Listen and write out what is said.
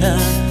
的。